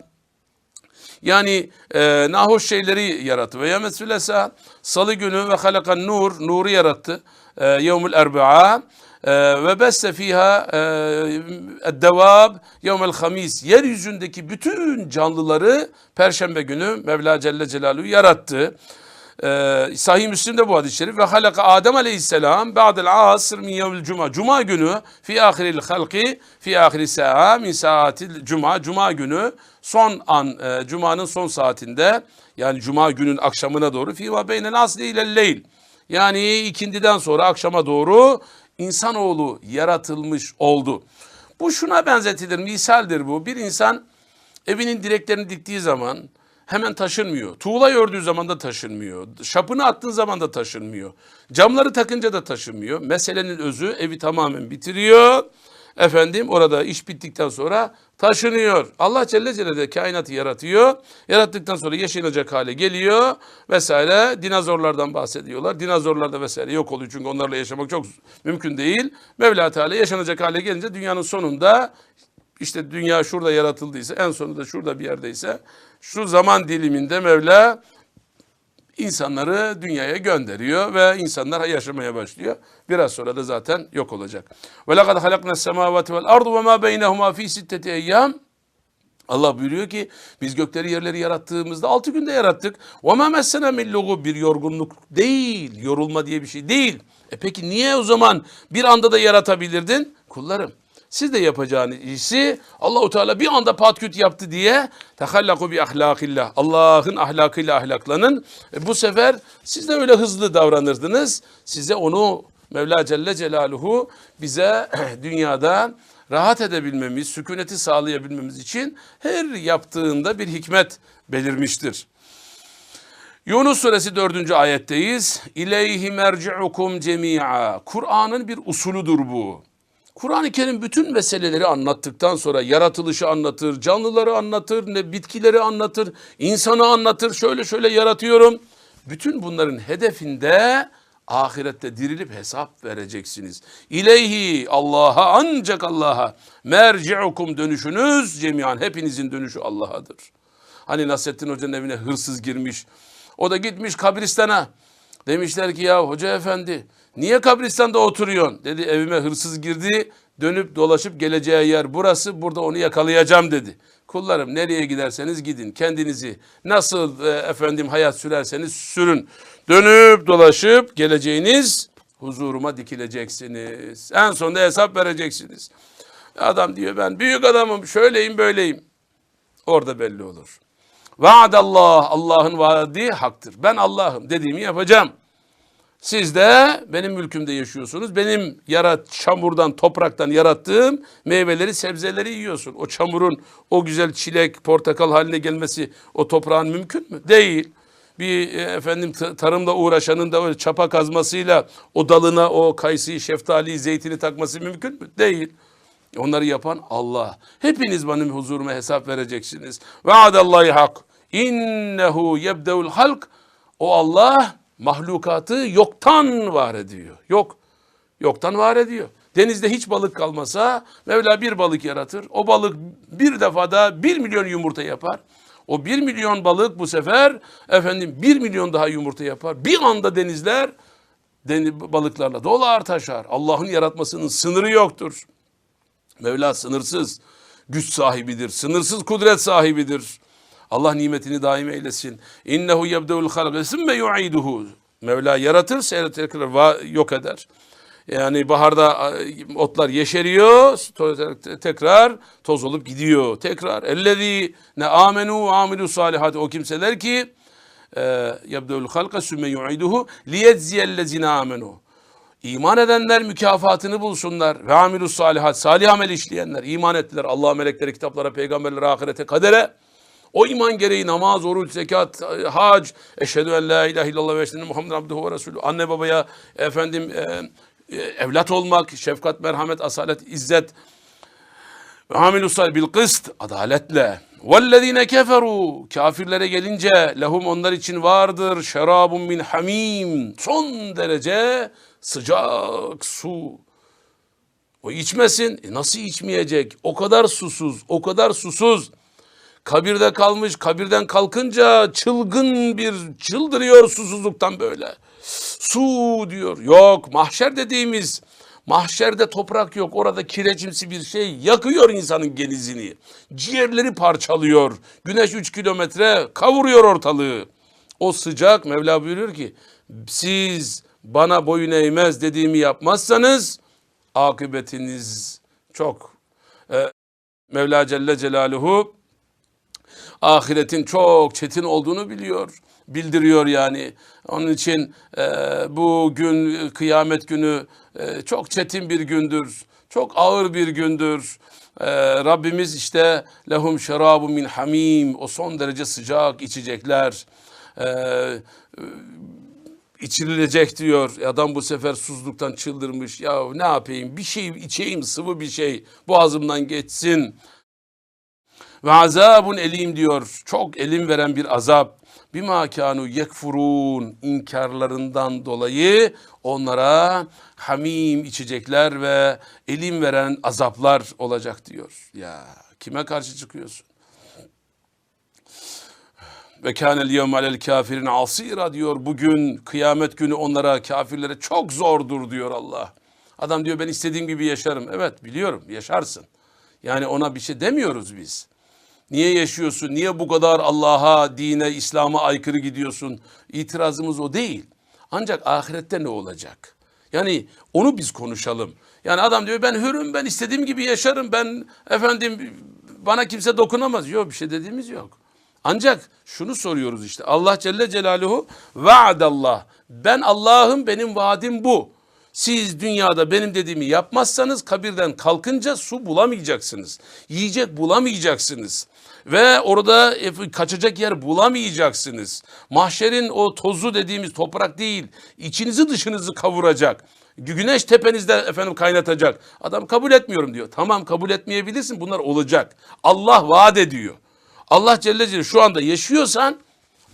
yani e, nahoş şeyleri yarattı. Ve yemes filesa salı günü ve halakan nur, nuru yarattı. E, yevmül erbi'a e, ve besse fiha e, devab yevmel hamis. Yeryüzündeki bütün canlıları perşembe günü Mevla Celle Celaluhu yarattı. Ee, Sahih Müslim'de bu hadis-i şerif ve halaka Adem aleyhisselam ba'del asr min yevmil cuma. Cuma günü fi ahiril halki fi ahiri sa'a min saatil cuma. Cuma günü son an e, cumanın son saatinde yani cuma günün akşamına doğru fi ve beynel asli ile leyl. Yani ikindiden sonra akşama doğru insanoğlu yaratılmış oldu. Bu şuna benzetilir, misaldir bu. Bir insan evinin direklerini diktiği zaman hemen taşınmıyor. Tuğla ördüğü zaman da taşınmıyor. Şapını attığın zaman da taşınmıyor. Camları takınca da taşınmıyor. Meselenin özü evi tamamen bitiriyor. Efendim orada iş bittikten sonra taşınıyor. Allah Celle Celle kainatı yaratıyor. Yarattıktan sonra yaşanacak hale geliyor vesaire. Dinozorlardan bahsediyorlar. Dinozorlar da vesaire yok oluyor çünkü onlarla yaşamak çok mümkün değil. Mevla Teala yaşanacak hale gelince dünyanın sonunda işte dünya şurada yaratıldıysa en sonunda şurada bir yerdeyse şu zaman diliminde Mevla insanları dünyaya gönderiyor ve insanlar yaşamaya başlıyor. Biraz sonra da zaten yok olacak. Ve lekad halakna semavati vel ardu ve ma beynehuma fi sitteti eyyam. Allah buyuruyor ki biz gökleri yerleri yarattığımızda altı günde yarattık. Ve ma messena min bir yorgunluk değil, yorulma diye bir şey değil. E peki niye o zaman bir anda da yaratabilirdin? Kullarım siz de yapacağınız işi Allahu Teala bir anda patküt yaptı diye tehallaku bi ahlakillah. Allah'ın ahlakıyla ahlaklanın. E bu sefer siz de öyle hızlı davranırdınız. Size onu Mevla Celle Celaluhu bize *clears throat* dünyada rahat edebilmemiz, sükuneti sağlayabilmemiz için her yaptığında bir hikmet belirmiştir. Yunus suresi 4. ayetteyiz. İleyhi merci'ukum cemi'a. Kur'an'ın bir usuludur bu. Kur'an-ı Kerim bütün meseleleri anlattıktan sonra yaratılışı anlatır, canlıları anlatır, ne bitkileri anlatır, insanı anlatır, şöyle şöyle yaratıyorum. Bütün bunların hedefinde Ahirette dirilip hesap vereceksiniz. İleyhi Allah'a ancak Allah'a merci'ukum dönüşünüz cemiyan hepinizin dönüşü Allah'adır. Hani Nasrettin Hoca'nın evine hırsız girmiş. O da gitmiş kabristana. Demişler ki ya hoca efendi niye kabristanda oturuyorsun? Dedi evime hırsız girdi dönüp dolaşıp geleceği yer burası burada onu yakalayacağım dedi. Kullarım nereye giderseniz gidin kendinizi nasıl e, efendim hayat sürerseniz sürün. Dönüp dolaşıp geleceğiniz huzuruma dikileceksiniz. En sonunda hesap vereceksiniz. Adam diyor ben büyük adamım şöyleyim böyleyim. Orada belli olur. Vaadallah Allah'ın vaadi haktır. Ben Allah'ım dediğimi yapacağım. Siz de benim mülkümde yaşıyorsunuz. Benim yarat çamurdan, topraktan yarattığım meyveleri, sebzeleri yiyorsun. O çamurun o güzel çilek, portakal haline gelmesi o toprağın mümkün mü? Değil. Bir e, efendim t- tarımda uğraşanın da öyle çapa kazmasıyla o dalına o kayısıyı, şeftaliyi, zeytini takması mümkün mü? Değil. Onları yapan Allah. Hepiniz benim huzuruma hesap vereceksiniz. Vaadallahi hak. İnnehu yebdeul halk. O Allah mahlukatı yoktan var ediyor. Yok. Yoktan var ediyor. Denizde hiç balık kalmasa Mevla bir balık yaratır. O balık bir defada bir milyon yumurta yapar. O bir milyon balık bu sefer efendim bir milyon daha yumurta yapar. Bir anda denizler deniz balıklarla dolar taşar. Allah'ın yaratmasının sınırı yoktur. Mevla sınırsız güç sahibidir. Sınırsız kudret sahibidir. Allah nimetini daim eylesin. İnnehu yebdeul halqe sümme yu'iduhu. Mevla yaratır, sonra tekrar yok eder. Yani baharda otlar yeşeriyor, tekrar toz olup gidiyor. Tekrar ellezî ne amenu amilu salihat o kimseler ki e, yebdeul halqa sümme yu'iduhu liyedziyellezine amenu. İman edenler mükafatını bulsunlar. Ve amilus salihat, salih amel işleyenler, iman ettiler. Allah'a, meleklere, kitaplara, peygamberlere, ahirete, kadere. O iman gereği namaz, oruç, zekat, hac, eşhedü en la ilahe illallah ve eşhedü enne Muhammeden abduhu ve resulü. Anne babaya efendim e, e, evlat olmak, şefkat, merhamet, asalet, izzet. Ve amilus salih bil kıst, adaletle. Vellezine keferu, kafirlere gelince lehum onlar için vardır şerabun min hamim. Son derece sıcak su. O içmesin. E nasıl içmeyecek? O kadar susuz, o kadar susuz. Kabirde kalmış, kabirden kalkınca çılgın bir çıldırıyor susuzluktan böyle. Su diyor. Yok mahşer dediğimiz mahşerde toprak yok. Orada kirecimsi bir şey yakıyor insanın genizini. Ciğerleri parçalıyor. Güneş 3 kilometre kavuruyor ortalığı. O sıcak Mevla buyuruyor ki siz bana boyun eğmez dediğimi yapmazsanız akıbetiniz çok. Ee, Mevla Celle Celaluhu ahiretin çok çetin olduğunu biliyor. Bildiriyor yani. Onun için e, bu gün kıyamet günü e, çok çetin bir gündür. Çok ağır bir gündür. E, Rabbimiz işte lehum şerabu min hamim o son derece sıcak içecekler. E, içirilecek diyor. Adam bu sefer susuzluktan çıldırmış. Ya ne yapayım bir şey içeyim sıvı bir şey boğazımdan geçsin. Ve azabun elim diyor. Çok elim veren bir azap. Bima kanu yekfurun inkarlarından dolayı onlara hamim içecekler ve elim veren azaplar olacak diyor. Ya kime karşı çıkıyorsun? Ve kânel yevm alel kafirin asira diyor. Bugün kıyamet günü onlara kafirlere çok zordur diyor Allah. Adam diyor ben istediğim gibi yaşarım. Evet biliyorum yaşarsın. Yani ona bir şey demiyoruz biz. Niye yaşıyorsun? Niye bu kadar Allah'a, dine, İslam'a aykırı gidiyorsun? İtirazımız o değil. Ancak ahirette ne olacak? Yani onu biz konuşalım. Yani adam diyor ben hürüm, ben istediğim gibi yaşarım. Ben efendim bana kimse dokunamaz. Yok bir şey dediğimiz yok. Ancak şunu soruyoruz işte. Allah Celle Celaluhu vaadallah. Ben Allah'ım benim vaadim bu. Siz dünyada benim dediğimi yapmazsanız kabirden kalkınca su bulamayacaksınız. Yiyecek bulamayacaksınız. Ve orada e, kaçacak yer bulamayacaksınız. Mahşerin o tozu dediğimiz toprak değil, içinizi dışınızı kavuracak. Güneş tepenizde efendim kaynatacak. Adam kabul etmiyorum diyor. Tamam kabul etmeyebilirsin bunlar olacak. Allah vaat ediyor. Allah Celle Celle şu anda yaşıyorsan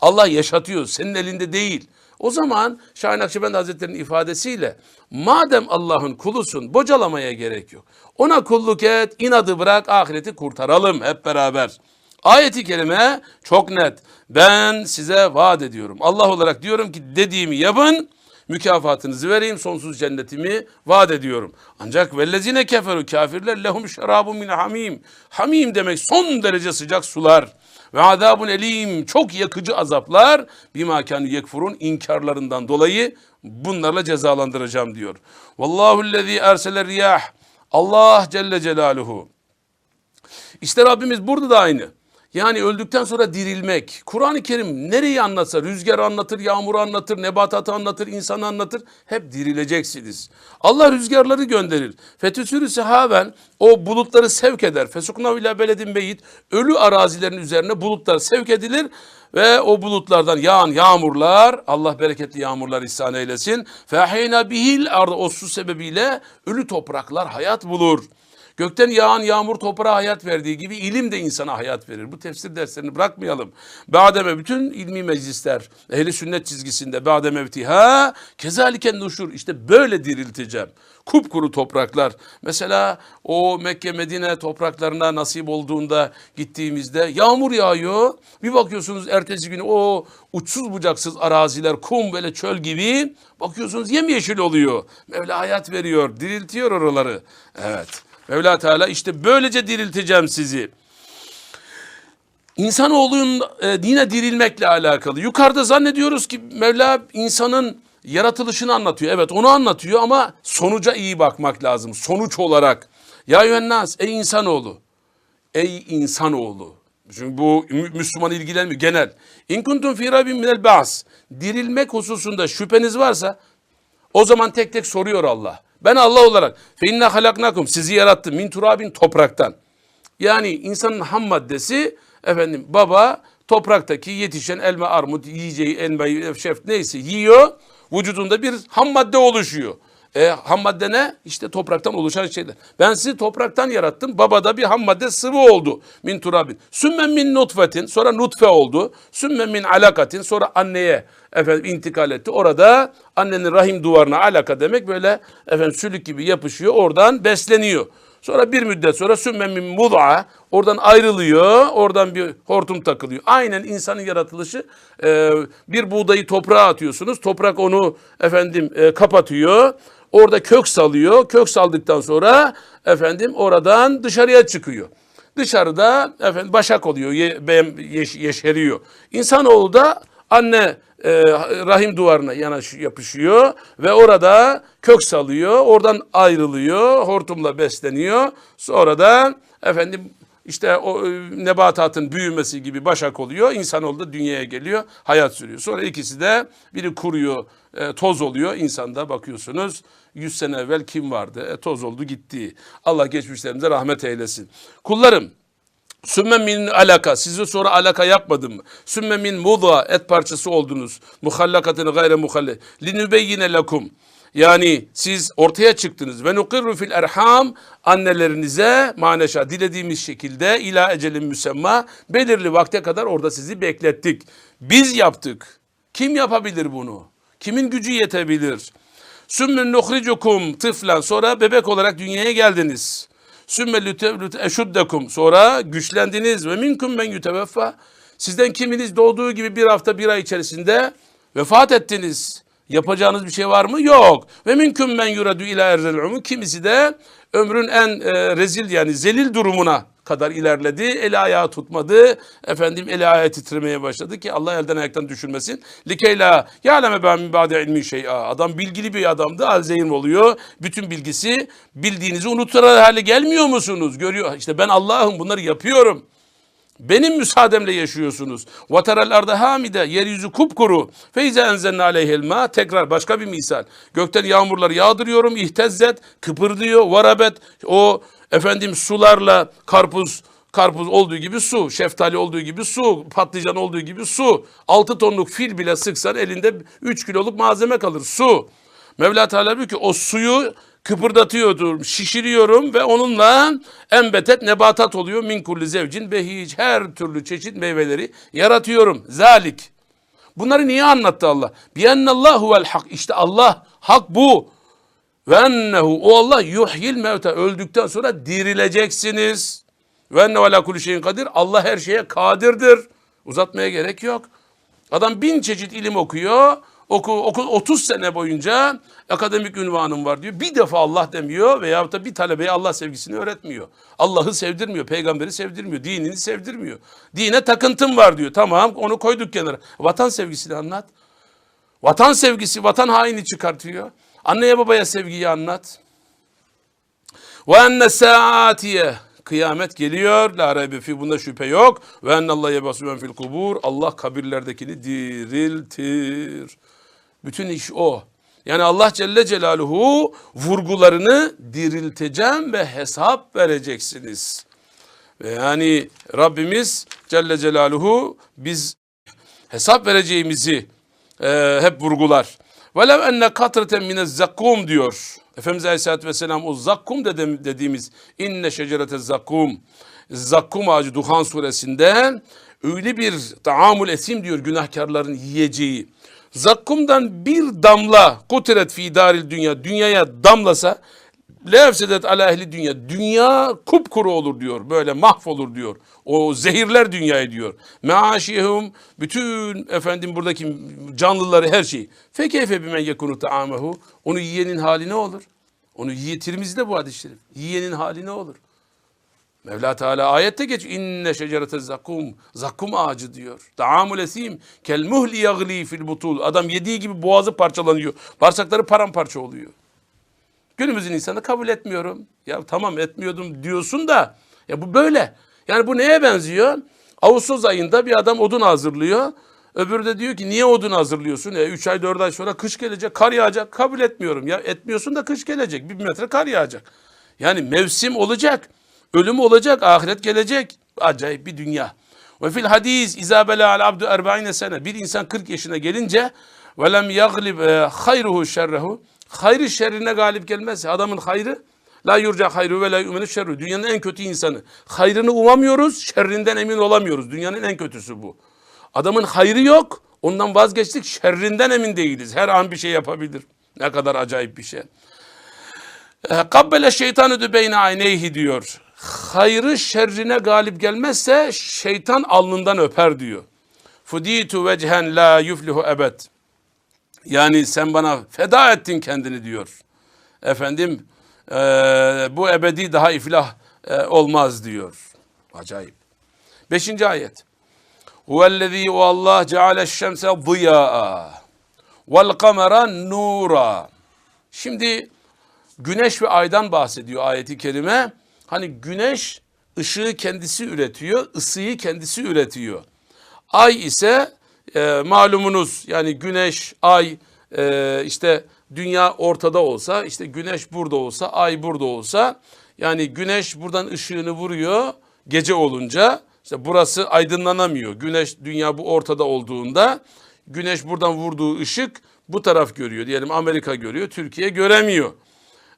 Allah yaşatıyor. Senin elinde değil. O zaman Şahin Akşebendi Hazretleri'nin ifadesiyle madem Allah'ın kulusun bocalamaya gerek yok. Ona kulluk et, inadı bırak, ahireti kurtaralım hep beraber. Ayeti kerime çok net. Ben size vaat ediyorum. Allah olarak diyorum ki dediğimi yapın. Mükafatınızı vereyim, sonsuz cennetimi vaat ediyorum. Ancak vellezine keferu kafirler lehum şerabun min hamim. Hamim demek son derece sıcak sular. Ve azabun elim çok yakıcı azaplar bima kanu yekfurun inkarlarından dolayı bunlarla cezalandıracağım diyor. Vallahu lezî ersele riyah. Allah Celle Celaluhu. İşte Rabbimiz burada da aynı. Yani öldükten sonra dirilmek. Kur'an-ı Kerim nereyi anlatsa, rüzgar anlatır, yağmuru anlatır, nebatatı anlatır, insanı anlatır. Hep dirileceksiniz. Allah rüzgarları gönderir. Fetüsürü sehaven o bulutları sevk eder. Fesukna ile beledin beyit ölü arazilerin üzerine bulutlar sevk edilir ve o bulutlardan yağan yağmurlar Allah bereketli yağmurlar ihsan eylesin. Feheyna bihil arda o su sebebiyle ölü topraklar hayat bulur. Gökten yağan yağmur toprağa hayat verdiği gibi ilim de insana hayat verir. Bu tefsir derslerini bırakmayalım. Ba'deme bütün ilmi meclisler ehli sünnet çizgisinde ba'de mevtiha kezaliken nuşur işte böyle dirilteceğim. Kupkuru topraklar. Mesela o Mekke Medine topraklarına nasip olduğunda gittiğimizde yağmur yağıyor. Bir bakıyorsunuz ertesi gün o uçsuz bucaksız araziler kum böyle çöl gibi bakıyorsunuz yemyeşil oluyor. Mevla hayat veriyor, diriltiyor oraları. Evet. Mevla Teala işte böylece dirilteceğim sizi. İnsanoğlunun e, yine dirilmekle alakalı. Yukarıda zannediyoruz ki Mevla insanın yaratılışını anlatıyor. Evet onu anlatıyor ama sonuca iyi bakmak lazım. Sonuç olarak. Ya yühennas ey insanoğlu. Ey insanoğlu. Çünkü bu Mü- Müslüman ilgilenmiyor genel. İn kuntum fi raybin minel ba'as. Dirilmek hususunda şüpheniz varsa o zaman tek tek soruyor Allah. Ben Allah olarak fe inna halaknakum sizi yarattım min turabin topraktan. Yani insanın ham maddesi efendim baba topraktaki yetişen elma armut yiyeceği elmayı şef neyse yiyor. Vücudunda bir ham madde oluşuyor. E, ham madde ne? İşte topraktan oluşan şeyler. Ben sizi topraktan yarattım. Babada bir ham madde sıvı oldu. Min turabin. Sümmen min nutfetin. Sonra nutfe oldu. Sümmen min alakatin. Sonra anneye efendim intikal etti. Orada annenin rahim duvarına alaka demek böyle efendim sülük gibi yapışıyor. Oradan besleniyor. Sonra bir müddet sonra sümme min mud'a oradan ayrılıyor. Oradan bir hortum takılıyor. Aynen insanın yaratılışı e, bir buğdayı toprağa atıyorsunuz. Toprak onu efendim e, kapatıyor. Orada kök salıyor. Kök saldıktan sonra efendim oradan dışarıya çıkıyor. Dışarıda efendim başak oluyor, ye, yeş, yeşeriyor. İnsanoğlu da anne e, rahim duvarına yanaş yapışıyor ve orada kök salıyor. Oradan ayrılıyor, hortumla besleniyor. Sonra da efendim işte o e, nebatatın büyümesi gibi başak oluyor. İnsanoğlu da dünyaya geliyor, hayat sürüyor. Sonra ikisi de biri kuruyor, e, toz oluyor. İnsanda bakıyorsunuz 100 sene evvel kim vardı? E, toz oldu gitti. Allah geçmişlerimize rahmet eylesin. Kullarım Sümme min alaka. Sizi sonra alaka yapmadım mı? Sümme min muda. Et parçası oldunuz. Muhallakatın gayre muhalle. Linübeyyine lekum. Yani siz ortaya çıktınız. Ve nukirru fil erham annelerinize maneşa dilediğimiz şekilde ila ecelin müsemma belirli vakte kadar orada sizi beklettik. Biz yaptık. Kim yapabilir bunu? Kimin gücü yetebilir? Sümme nuhricukum tıflan. Sonra bebek olarak dünyaya geldiniz. Sümme lüte- eşuddekum. Sonra güçlendiniz ve minkum men yuteveffa. Sizden kiminiz doğduğu gibi bir hafta bir ay içerisinde vefat ettiniz. Yapacağınız bir şey var mı? Yok. Ve minkum men yuradu ila umur. Kimisi de ömrün en e, rezil yani zelil durumuna kadar ilerledi. Eli ayağı tutmadı. Efendim eli ayağı titremeye başladı ki Allah elden ayaktan düşürmesin. Likeyla ya'leme ben min ba'de ilmi şey'a. Adam bilgili bir adamdı. Alzheimer oluyor. Bütün bilgisi bildiğinizi unutur hale gelmiyor musunuz? Görüyor. İşte ben Allah'ım bunları yapıyorum. Benim müsaademle yaşıyorsunuz. Vateral arda hamide yeryüzü kupkuru. Feyze enzenna aleyhel ma tekrar başka bir misal. Gökten yağmurlar yağdırıyorum. İhtezzet kıpırdıyor. Varabet o efendim sularla karpuz karpuz olduğu gibi su, şeftali olduğu gibi su, patlıcan olduğu gibi su. 6 tonluk fil bile sıksan elinde 3 kiloluk malzeme kalır su. Mevla Teala diyor ki o suyu kıpırdatıyordum, şişiriyorum ve onunla enbetet nebatat oluyor. Min kulli zevcin behic her türlü çeşit meyveleri yaratıyorum. Zalik. Bunları niye anlattı Allah? Biyennallahu vel hak. İşte Allah hak bu. Ve ennehu o Allah yuhyil mevte öldükten sonra dirileceksiniz. Ve enne ve la kulli şeyin kadir. Allah her şeye kadirdir. Uzatmaya gerek yok. Adam bin çeşit ilim okuyor. Oku, okul 30 sene boyunca akademik ünvanım var diyor. Bir defa Allah demiyor veya da bir talebeye Allah sevgisini öğretmiyor. Allah'ı sevdirmiyor, peygamberi sevdirmiyor, dinini sevdirmiyor. Dine takıntım var diyor. Tamam onu koyduk kenara. Vatan sevgisini anlat. Vatan sevgisi, vatan haini çıkartıyor. Anneye babaya sevgiyi anlat. Ve enne saatiye kıyamet geliyor. La raybe fi bunda şüphe yok. Ve enne Allah yebasu men fil kubur. Allah kabirlerdekini diriltir. Bütün iş o. Yani Allah Celle Celaluhu vurgularını dirilteceğim ve hesap vereceksiniz. Ve yani Rabbimiz Celle Celaluhu biz hesap vereceğimizi e, hep vurgular. Velev enne katreten mine zakkum diyor. Efendimiz Aleyhisselatü Vesselam o zakkum dediğimiz inne şecerete zakkum zakkum ağacı Duhan suresinden öyle bir taamul esim diyor günahkarların yiyeceği. Zakkumdan bir damla kutiret fi daril dünya dünyaya damlasa lefsedet ala ehli dünya. Dünya kupkuru olur diyor. Böyle mahvolur diyor. O zehirler dünyayı diyor. Meaşihum bütün efendim buradaki canlıları her şeyi. Fekeyfe bimen yekunu taamehu. Onu yiyenin hali ne olur? Onu yiye Tirmizide bu hadis-i şerif. Yiyenin hali ne olur? Mevla Teala ayette geç inne şecerete zakkum zakkum ağacı diyor. Taamul esim kel muhli yagli fil butul. Adam yediği gibi boğazı parçalanıyor. Bağırsakları paramparça oluyor. Günümüzün insanı kabul etmiyorum. Ya tamam etmiyordum diyorsun da ya bu böyle. Yani bu neye benziyor? Ağustos ayında bir adam odun hazırlıyor. Öbürü de diyor ki niye odun hazırlıyorsun? E 3 ay 4 ay sonra kış gelecek, kar yağacak. Kabul etmiyorum. Ya etmiyorsun da kış gelecek. Bir metre kar yağacak. Yani mevsim olacak. Ölüm olacak, ahiret gelecek. Acayip bir dünya. Ve fil hadis izâ belâ'al abdu erba'ine sene. Bir insan 40 yaşına gelince ve lem yaglib e, hayruhu şerrehu. Hayrı şerrine galip gelmez. Adamın hayrı la yurca hayru ve la yu'minu şerru. Dünyanın en kötü insanı. Hayrını umamıyoruz, şerrinden emin olamıyoruz. Dünyanın en kötüsü bu. Adamın hayrı yok. Ondan vazgeçtik. Şerrinden emin değiliz. Her an bir şey yapabilir. Ne kadar acayip bir şey. Kabbele şeytanı dübeyne ayneyhi diyor. Hayrı şerrine galip gelmezse şeytan alnından öper diyor. Fuditu vecihen la yuflihu ebed. Yani sen bana feda ettin kendini diyor. Efendim e, bu ebedi daha iflah e, olmaz diyor. Acayip. Beşinci ayet. Huvellezî o Allah ceale şemse ziyâ'a vel kamera nura. Şimdi güneş ve aydan bahsediyor ayeti kerime. Hani güneş ışığı kendisi üretiyor, ısıyı kendisi üretiyor. Ay ise e, malumunuz yani güneş, ay e, işte dünya ortada olsa, işte güneş burada olsa, ay burada olsa yani güneş buradan ışığını vuruyor gece olunca işte burası aydınlanamıyor. Güneş dünya bu ortada olduğunda güneş buradan vurduğu ışık bu taraf görüyor. Diyelim Amerika görüyor, Türkiye göremiyor.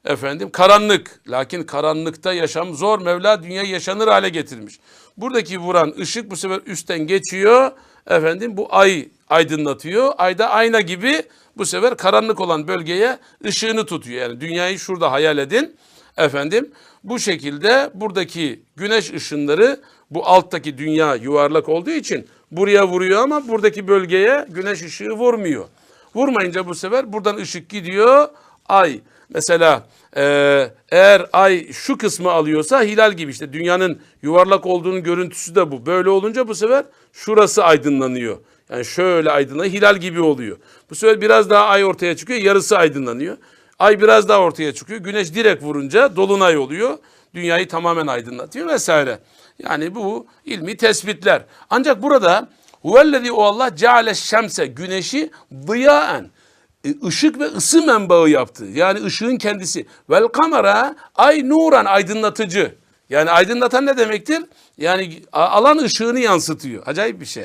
Efendim karanlık. Lakin karanlıkta yaşam zor. Mevla dünya yaşanır hale getirmiş. Buradaki vuran ışık bu sefer üstten geçiyor. Efendim bu ay aydınlatıyor. Ayda ayna gibi bu sefer karanlık olan bölgeye ışığını tutuyor. Yani dünyayı şurada hayal edin. Efendim bu şekilde buradaki güneş ışınları bu alttaki dünya yuvarlak olduğu için buraya vuruyor ama buradaki bölgeye güneş ışığı vurmuyor. Vurmayınca bu sefer buradan ışık gidiyor. Ay mesela e, eğer ay şu kısmı alıyorsa hilal gibi işte dünyanın yuvarlak olduğunun görüntüsü de bu. Böyle olunca bu sefer şurası aydınlanıyor. Yani şöyle aydınlanıyor hilal gibi oluyor. Bu sefer biraz daha ay ortaya çıkıyor yarısı aydınlanıyor. Ay biraz daha ortaya çıkıyor. Güneş direkt vurunca dolunay oluyor. Dünyayı tamamen aydınlatıyor vesaire. Yani bu ilmi tespitler. Ancak burada huvellezî o Allah ceale şemse güneşi dıyaen ışık ve ısı menbaı yaptı. Yani ışığın kendisi. Vel kamera ay nuran aydınlatıcı. Yani aydınlatan ne demektir? Yani alan ışığını yansıtıyor. Acayip bir şey.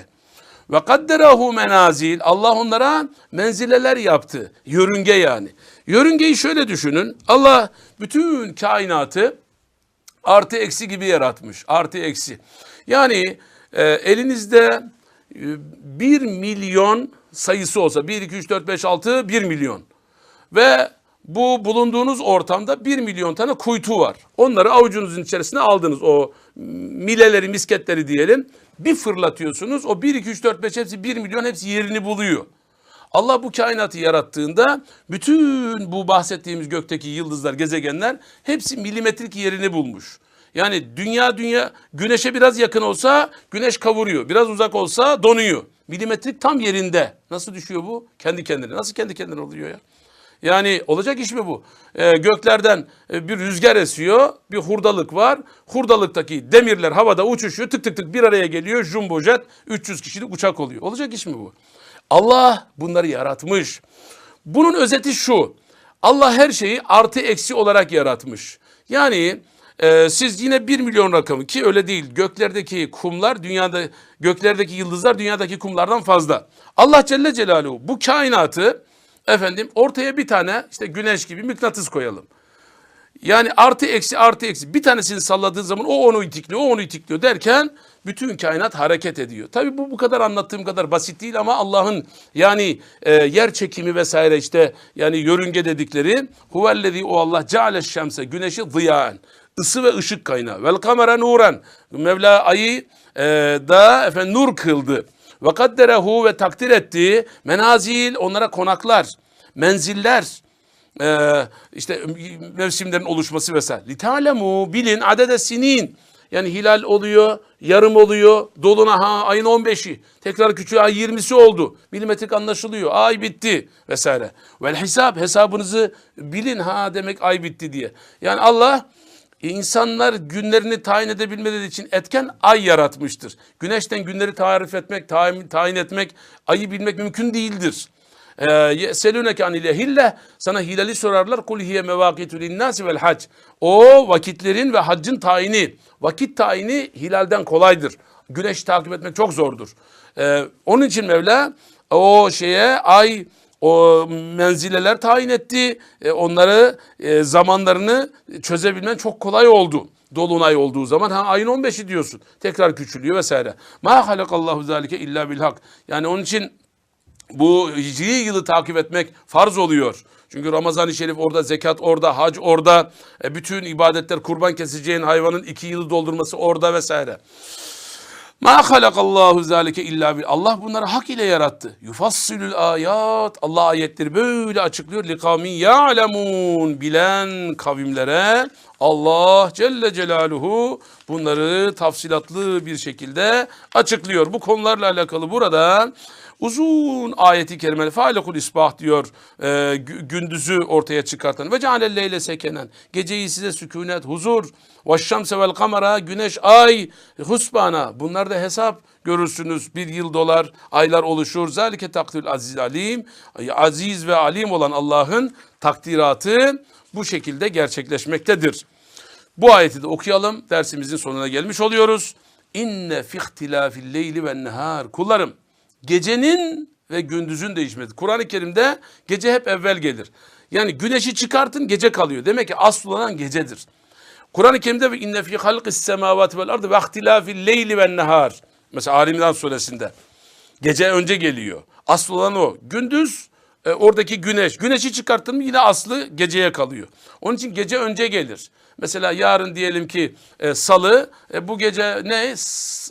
Ve kadderahu menazil. Allah onlara menzileler yaptı. Yörünge yani. Yörüngeyi şöyle düşünün. Allah bütün kainatı artı eksi gibi yaratmış. Artı eksi. Yani e, elinizde e, bir milyon sayısı olsa 1, 2, 3, 4, 5, 6, 1 milyon. Ve bu bulunduğunuz ortamda 1 milyon tane kuytu var. Onları avucunuzun içerisine aldınız. O mileleri, misketleri diyelim. Bir fırlatıyorsunuz. O 1, 2, 3, 4, 5 hepsi 1 milyon hepsi yerini buluyor. Allah bu kainatı yarattığında bütün bu bahsettiğimiz gökteki yıldızlar, gezegenler hepsi milimetrik yerini bulmuş. Yani dünya dünya güneşe biraz yakın olsa güneş kavuruyor. Biraz uzak olsa donuyor. Milimetrik tam yerinde. Nasıl düşüyor bu? Kendi kendine. Nasıl kendi kendine oluyor ya? Yani olacak iş mi bu? Ee, göklerden e, bir rüzgar esiyor, bir hurdalık var. Hurdalıktaki demirler havada uçuşuyor, tık tık tık bir araya geliyor. Jumbo jet 300 kişilik uçak oluyor. Olacak iş mi bu? Allah bunları yaratmış. Bunun özeti şu. Allah her şeyi artı eksi olarak yaratmış. Yani e, siz yine 1 milyon rakamı ki öyle değil. Göklerdeki kumlar dünyada göklerdeki yıldızlar dünyadaki kumlardan fazla. Allah Celle Celaluhu bu kainatı efendim ortaya bir tane işte güneş gibi mıknatıs koyalım. Yani artı eksi artı eksi bir tanesini salladığın zaman o onu itikliyor, o onu itikliyor derken bütün kainat hareket ediyor. Tabii bu bu kadar anlattığım kadar basit değil ama Allah'ın yani e, yer çekimi vesaire işte yani yörünge dedikleri huvellezî o Allah ceale şemse güneşi ziyaen ısı ve ışık kaynağı vel kamera nuran Mevla ayı e, da efendim nur kıldı ve kadderehu ve takdir etti menazil onlara konaklar menziller ee, işte mevsimlerin oluşması vesaire. Litalemu bilin adede sinin. Yani hilal oluyor, yarım oluyor, doluna ha ayın 15'i, tekrar küçüğü ay 20'si oldu. Milimetrik anlaşılıyor. Ay bitti vesaire. Vel hesap hesabınızı bilin ha demek ay bitti diye. Yani Allah insanlar günlerini tayin edebilmeleri için etken ay yaratmıştır. Güneşten günleri tarif etmek, tayin, tayin etmek, ayı bilmek mümkün değildir. Yeseluneke anil hille sana hilali sorarlar. Kul hiye mevakitu linnâsi vel hac. O vakitlerin ve haccın tayini. Vakit tayini hilalden kolaydır. Güneş takip etmek çok zordur. Ee, onun için Mevla o şeye ay o menzileler tayin etti. E, onları e, zamanlarını çözebilmen çok kolay oldu. Dolunay olduğu zaman ha ayın 15'i diyorsun. Tekrar küçülüyor vesaire. Ma halakallahu zalike illa bil hak. Yani onun için bu hicri yılı takip etmek farz oluyor. Çünkü Ramazan-ı Şerif orada, zekat orada, hac orada, e, bütün ibadetler, kurban keseceğin hayvanın iki yılı doldurması orada vesaire. Ma halakallahu zalike illa bil. Allah bunları hak ile yarattı. Yufassilul ayat. Allah ayetleri böyle açıklıyor. Likamin ya'lemun. Bilen kavimlere Allah Celle Celaluhu bunları tafsilatlı bir şekilde açıklıyor. Bu konularla alakalı burada uzun ayeti kerimeli faalekul isbah diyor e, gündüzü ortaya çıkartan ve cealel leyle sekenen geceyi size sükunet huzur ve şemse kamera güneş ay husbana bunlar da hesap görürsünüz bir yıl dolar aylar oluşur zalike takdir aziz alim aziz ve alim olan Allah'ın takdiratı bu şekilde gerçekleşmektedir. Bu ayeti de okuyalım dersimizin sonuna gelmiş oluyoruz. İnne fi ihtilafil leyli ve nehar kullarım gecenin ve gündüzün değişmesi. Kur'an-ı Kerim'de gece hep evvel gelir. Yani güneşi çıkartın gece kalıyor. Demek ki asıl olan gecedir. Kur'an-ı Kerim'de ve inne fi halqis semavati vel ardı ve ihtilafil leyli ve nehar. Mesela Ali İmran suresinde. Gece önce geliyor. Asıl olan o. Gündüz e, oradaki güneş. Güneşi çıkarttın mı yine aslı geceye kalıyor. Onun için gece önce gelir. Mesela yarın diyelim ki e, salı, e, bu gece ne?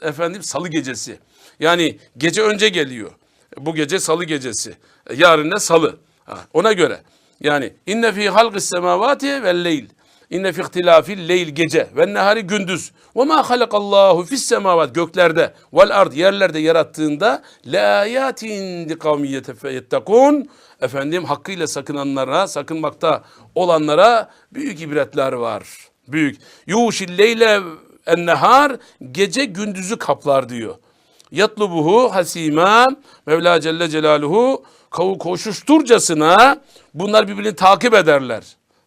Efendim salı gecesi. Yani gece önce geliyor. Bu gece salı gecesi. Yarın ne salı. Ha, ona göre. Yani inne fi halqis semavati vel leyl. İnne fi leyl gece ve nehari gündüz. Ve ma halakallahu fis semavat göklerde vel ard yerlerde yarattığında la ayatin li kavmi yettekun. Efendim hakkıyla sakınanlara, sakınmakta olanlara büyük ibretler var. Büyük. Yuşil leyle en nehar gece gündüzü kaplar diyor. Yatlubuhu hasima Mevla Celle Celaluhu koşuşturcasına bunlar birbirini takip ederler.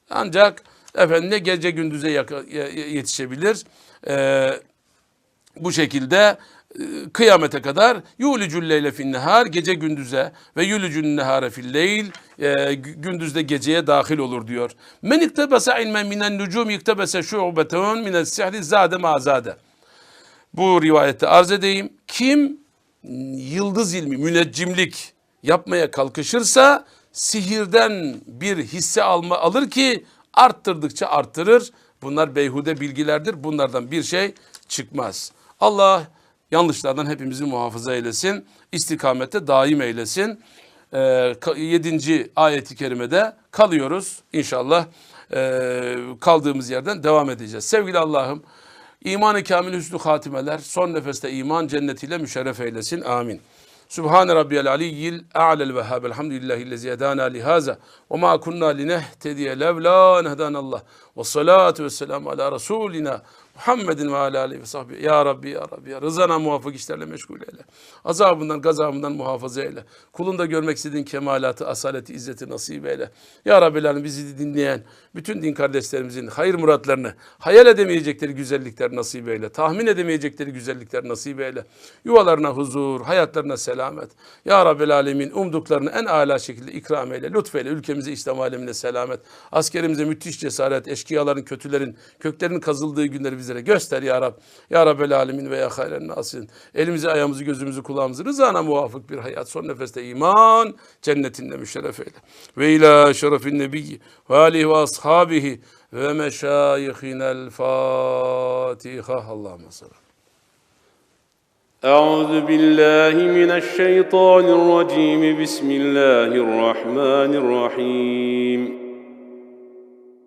Ancak efendim ne gece gündüze yetişebilir. Ee, bu şekilde e, kıyamete kadar yulicul leyle fin gece gündüze ve yulicun nehare fil e, gündüzde geceye dahil olur diyor. Men iktebese ilmen minen nucum iktebese şu'betun minen sihri zade ma zade bu rivayette arz edeyim. Kim yıldız ilmi, müneccimlik yapmaya kalkışırsa sihirden bir hisse alma alır ki arttırdıkça arttırır. Bunlar beyhude bilgilerdir. Bunlardan bir şey çıkmaz. Allah yanlışlardan hepimizi muhafaza eylesin. İstikamette daim eylesin. Ee, ka- yedinci ayeti kerimede kalıyoruz. İnşallah ee, kaldığımız yerden devam edeceğiz. Sevgili Allah'ım imanı kamil hüsnü hatimeler son nefeste iman cennetiyle müşerref eylesin. Amin. Sübhane Rabbiyel Aliyyil A'lel Vehhab. Elhamdülillahi lezi hedana lihaza. Ve ma kunna linehtediye levla nehdanallah. Ve salatu ve selamu ala Resulina Muhammedin ve ala aleyhi ve sahbihi. Ya Rabbi ya Rabbi ya. Rızana muvafık işlerle meşgul eyle. Azabından gazabından muhafaza eyle. Kulunda görmek istediğin kemalatı, asaleti, izzeti nasip eyle. Ya Rabbi bizi dinleyen bütün din kardeşlerimizin hayır muratlarını, hayal edemeyecekleri güzellikler nasip eyle. Tahmin edemeyecekleri güzellikler nasip eyle. Yuvalarına huzur, hayatlarına selamet. Ya Rabbi Alemin umduklarını en âlâ şekilde ikram eyle. Lütfeyle ülkemize İslam alemine selamet. Askerimize müthiş cesaret, eşkıyaların, kötülerin, köklerin kazıldığı günleri bizlere göster ya Rab. Ya Rabbi Alemin ve ya hayren nasin. Elimizi, ayağımızı, gözümüzü, kulağımızı rızana muvafık bir hayat. Son nefeste iman, cennetinde müşerref eyle. Ve ila şerefin nebiyyi ve alihi ve ashabihi ve meşayihinel Fatiha. Allahümme sallallahu. أعوذ بالله من الشيطان الرجيم بسم الله الرحمن الرحيم